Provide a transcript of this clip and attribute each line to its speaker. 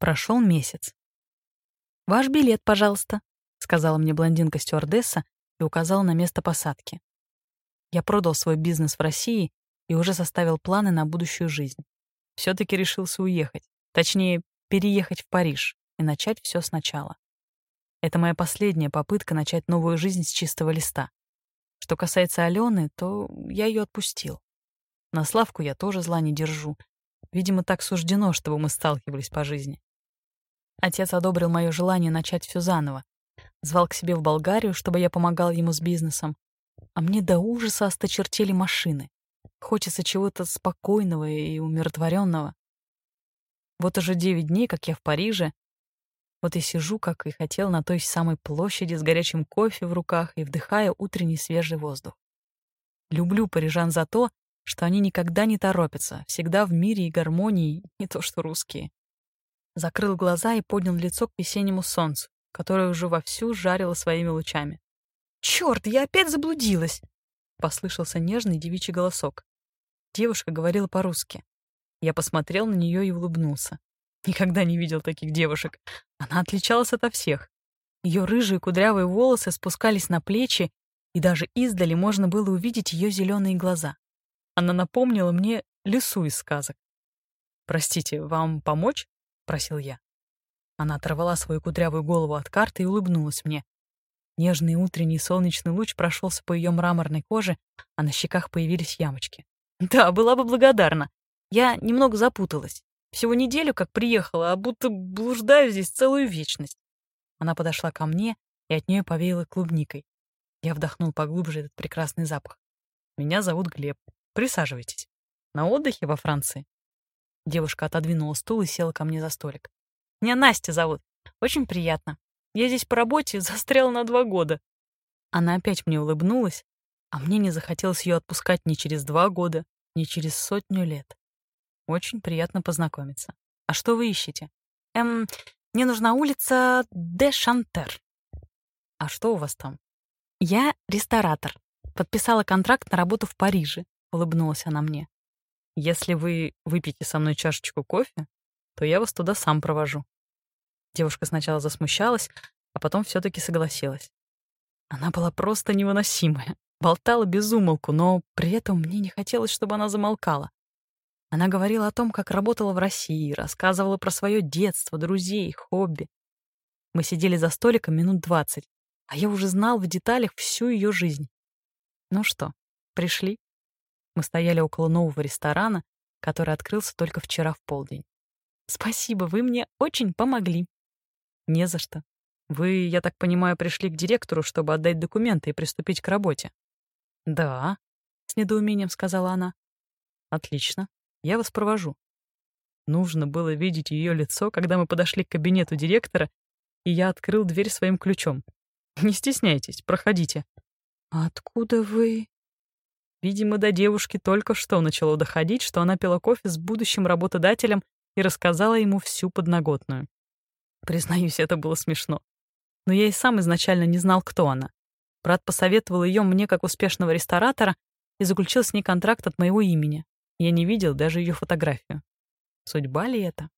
Speaker 1: Прошел месяц. «Ваш билет, пожалуйста», — сказала мне блондинка-стюардесса и указала на место посадки. Я продал свой бизнес в России и уже составил планы на будущую жизнь. все таки решился уехать, точнее, переехать в Париж и начать все сначала. Это моя последняя попытка начать новую жизнь с чистого листа. Что касается Алены, то я ее отпустил. На Славку я тоже зла не держу. Видимо, так суждено, чтобы мы сталкивались по жизни. Отец одобрил мое желание начать все заново. Звал к себе в Болгарию, чтобы я помогал ему с бизнесом. А мне до ужаса осточертели машины. Хочется чего-то спокойного и умиротворенного. Вот уже девять дней, как я в Париже, вот и сижу, как и хотел, на той самой площади с горячим кофе в руках и вдыхая утренний свежий воздух. Люблю парижан за то, что они никогда не торопятся, всегда в мире и гармонии, не то что русские. Закрыл глаза и поднял лицо к весеннему солнцу, которое уже вовсю жарило своими лучами. «Чёрт, я опять заблудилась!» — послышался нежный девичий голосок. Девушка говорила по-русски. Я посмотрел на нее и улыбнулся. Никогда не видел таких девушек. Она отличалась ото всех. Ее рыжие кудрявые волосы спускались на плечи, и даже издали можно было увидеть ее зеленые глаза. Она напомнила мне лису из сказок. «Простите, вам помочь?» — просил я. Она оторвала свою кудрявую голову от карты и улыбнулась мне. Нежный утренний солнечный луч прошелся по ее мраморной коже, а на щеках появились ямочки. Да, была бы благодарна. Я немного запуталась. Всего неделю как приехала, а будто блуждаю здесь целую вечность. Она подошла ко мне, и от нее повеяло клубникой. Я вдохнул поглубже этот прекрасный запах. Меня зовут Глеб. Присаживайтесь. На отдыхе во Франции. Девушка отодвинула стул и села ко мне за столик. Меня Настя зовут. Очень приятно. Я здесь по работе застряла на два года. Она опять мне улыбнулась, а мне не захотелось ее отпускать ни через два года, ни через сотню лет. Очень приятно познакомиться. А что вы ищете? Эм, мне нужна улица Де Шантер. А что у вас там? Я ресторатор. Подписала контракт на работу в Париже, улыбнулась она мне. Если вы выпьете со мной чашечку кофе, то я вас туда сам провожу. Девушка сначала засмущалась, а потом все таки согласилась. Она была просто невыносимая, болтала без умолку, но при этом мне не хотелось, чтобы она замолкала. Она говорила о том, как работала в России, рассказывала про свое детство, друзей, хобби. Мы сидели за столиком минут двадцать, а я уже знал в деталях всю ее жизнь. Ну что, пришли? Мы стояли около нового ресторана, который открылся только вчера в полдень. Спасибо, вы мне очень помогли. Не за что. Вы, я так понимаю, пришли к директору, чтобы отдать документы и приступить к работе. Да, с недоумением сказала она. Отлично. Я вас провожу. Нужно было видеть ее лицо, когда мы подошли к кабинету директора, и я открыл дверь своим ключом. Не стесняйтесь, проходите. Откуда вы? Видимо, до девушки только что начало доходить, что она пила кофе с будущим работодателем и рассказала ему всю подноготную. Признаюсь, это было смешно. Но я и сам изначально не знал, кто она. Брат посоветовал ее мне как успешного ресторатора и заключил с ней контракт от моего имени. Я не видел даже ее фотографию. Судьба ли это?